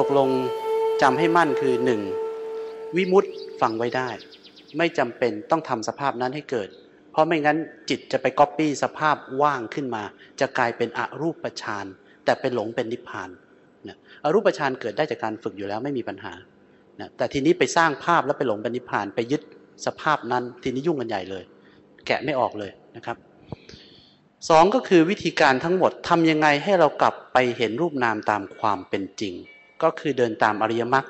ตกลงจำให้มั่นคือหนึ่งวิมุตต์ฟังไว้ได้ ไม่จำเป็นต้องทำสภาพนั้นให้เกิด เพราะไม่งั้นจิตจะไปก๊อปปี้สภาพว่างขึ้นมา จะกลายเป็นอรูปฌานแต่เป็นหลงเป็นนิพพานนะอรูปฌานเกิดได้จากการฝึกอยู่แล้วไม่มีปัญหานะแต่ทีนี้ไปสร้างภาพแล้วไปหลงเป็นนิพพาน ไปยึดสภาพนั้นทีนี้ยุ่งกันใหญ่เลย แกะไม่ออกเลยนะครับสองก็คือวิธีการทั้งหมดทำยังไงให้เรากลับไปเห็นรูปนามตามความเป็นจริง ก็คือเดินตามอริยมรรค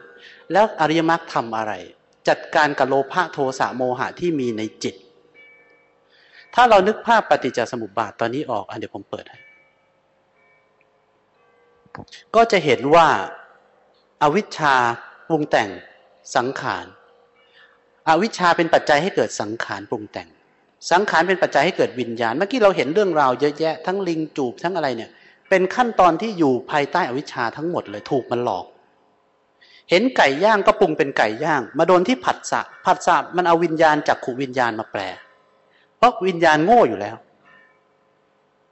แล้วอริยมรรคทำอะไร จัดการกับโลภะโทสะโมหะที่มีในจิต ถ้าเรานึกภาพปฏิจจสมุปบาทตอนนี้ออกอันเดี๋ยวผมเปิดให้ก็จะเห็นว่าอาวิชชาปรุงแต่งสังขารอาวิชชาเป็นปัจจัยให้เกิดสังขารปรุงแต่ง สังขารเป็นปัจจัยให้เกิดวิญญาณ เมื่อกี้เราเห็นเรื่องราวเยอะแยะ ทั้งลิงจูบทั้งอะไรเนี่ย เป็นขั้นตอนที่อยู่ภายใต้อวิชชาทั้งหมดเลยถูกมันหลอก เห็นไก่ย่างก็ปรุงเป็นไก่ย่าง มาโดนที่ผัสสะผัสสะมันเอาวิญญาณจากขูวิญญาณมาแปล เพราะวิญญาณโง่อยู่แล้ว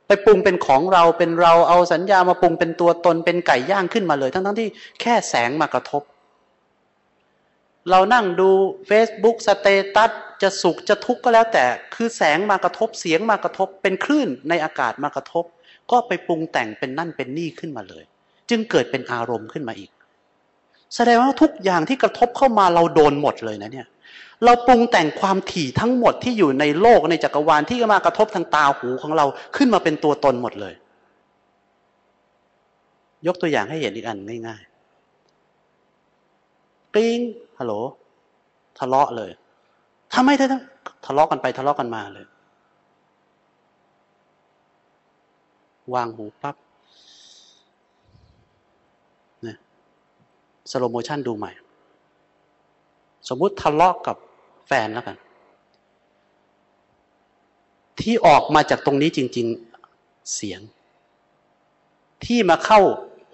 ไปปรุงเป็นของเราเป็นเราเอาสัญญามาปรุงเป็นตัวตนเป็นไก่ย่างขึ้นมาเลย ทั้งๆทที่แค่แสงมากระทบ เรานั่งดู Facebook สเตตัสจะสุขจะทุกข์ก็แล้วแต่ คือแสงมากระทบเสียงมากระทบ เป็นคลื่นในอากาศมากระทบ ก็ไปปรุงแต่งเป็นนั่นเป็นนี่ขึ้นมาเลย จึงเกิดเป็นอารมณ์ขึ้นมาอีก แสดงว่าทุกอย่างที่กระทบเข้ามาเราโดนหมดเลยนะเนี่ย เราปรุงแต่งความถี่ทั้งหมดที่อยู่ในโลกในจักรวาลที่มากระทบทางตาหูของเราขึ้นมาเป็นตัวตนหมดเลย ยกตัวอย่างให้เห็นอีกอันง่ายๆปิ้งฮัลโหลทะเลาะเลยทำไมเธอทะเลาะกันไปทะเลาะกันมาเลย วางหูปั๊บเนี่ย slow motion ดูใหม่ สมมุติทะเลาะกับแฟนแล้วกัน ที่ออกมาจากตรงนี้จริง ๆ เสียง ที่มาเข้า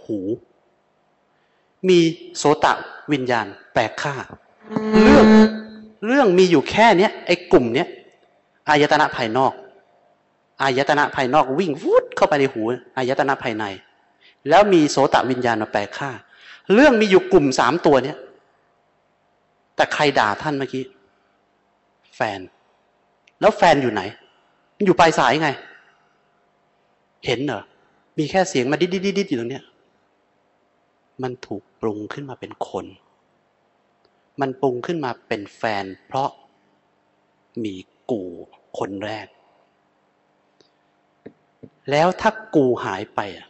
หู มีโสตะวิญญาณแปลกค่า เรื่องเรื่องมีอยู่แค่เนี้ยไอ้กลุ่มเนี้ยอายตนะภายนอกอายตนะภายนอกวิ่งวุด เข้าไปในหูอายตนะภายใน แล้วมีโสตวิญญาณมาแปลค่า เรื่องมีอยู่กลุ่มสามตัวเนี้ยแต่ใครด่าท่านเมื่อกี้ แฟน แล้วแฟนอยู่ไหน อยู่ปลายสายไง เห็นเหรอ มีแค่เสียงมาดิดดิดดิดอยู่ตรงเนี้ย มันถูกปรุงขึ้นมาเป็นคน มันปรุงขึ้นมาเป็นแฟน เพราะมีกูคนแรก แล้วถ้ากูหายไปอะ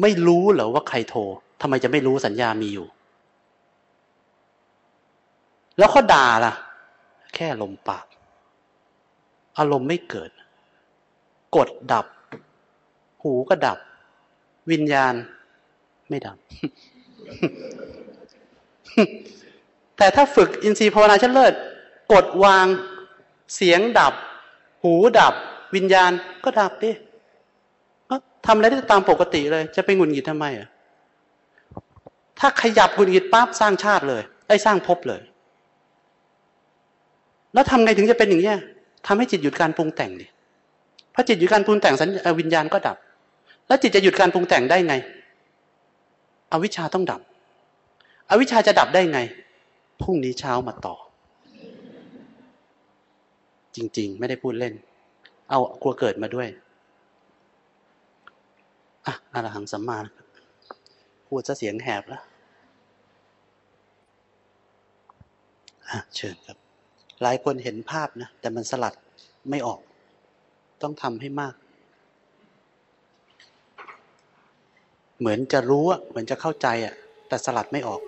ไม่รู้เหรอว่าใครโทรทำไมจะไม่รู้สัญญามีอยู่ แล้วเขาด่าล่ะ แค่ลมปาก อารมณ์ไม่เกิด กดดับ หูก็ดับ วิญญาณ ไม่ดับ แต่ถ้าฝึกอินทรีย์ภาวนาชั้นเลิศ กดวาง เสียงดับ หูดับ วิญญาณก็ดับดิก็ทำอะไรได้ตามปกติเลย จะไปงุนหงิดทำไมอะถ้าขยับงุนหงิดปั๊บสร้างชาติเลยได้สร้างภพเลย แล้วทำไงถึงจะเป็นอย่างนี้ทำให้จิตหยุดการปรุงแต่งดิพอจิตหยุดการปรุงแต่งสัญวิญญาณก็ดับ แล้วจิตจะหยุดการปรุงแต่งได้ไง อวิชชาต้องดับ อวิชชาจะดับได้ไงพรุ่งนี้เช้ามาต่อ จริง ๆ ไม่ได้พูดเล่น เอากลัวเกิดมาด้วยอะอรหังสัมมาพูดซะเสียงแหบแล้วอะเชิญครับ หลายคนเห็นภาพนะ แต่มันสลัดไม่ออก ต้องทำให้มาก เหมือนจะรู้อะเหมือนจะเข้าใจอะแต่สลัดไม่ออก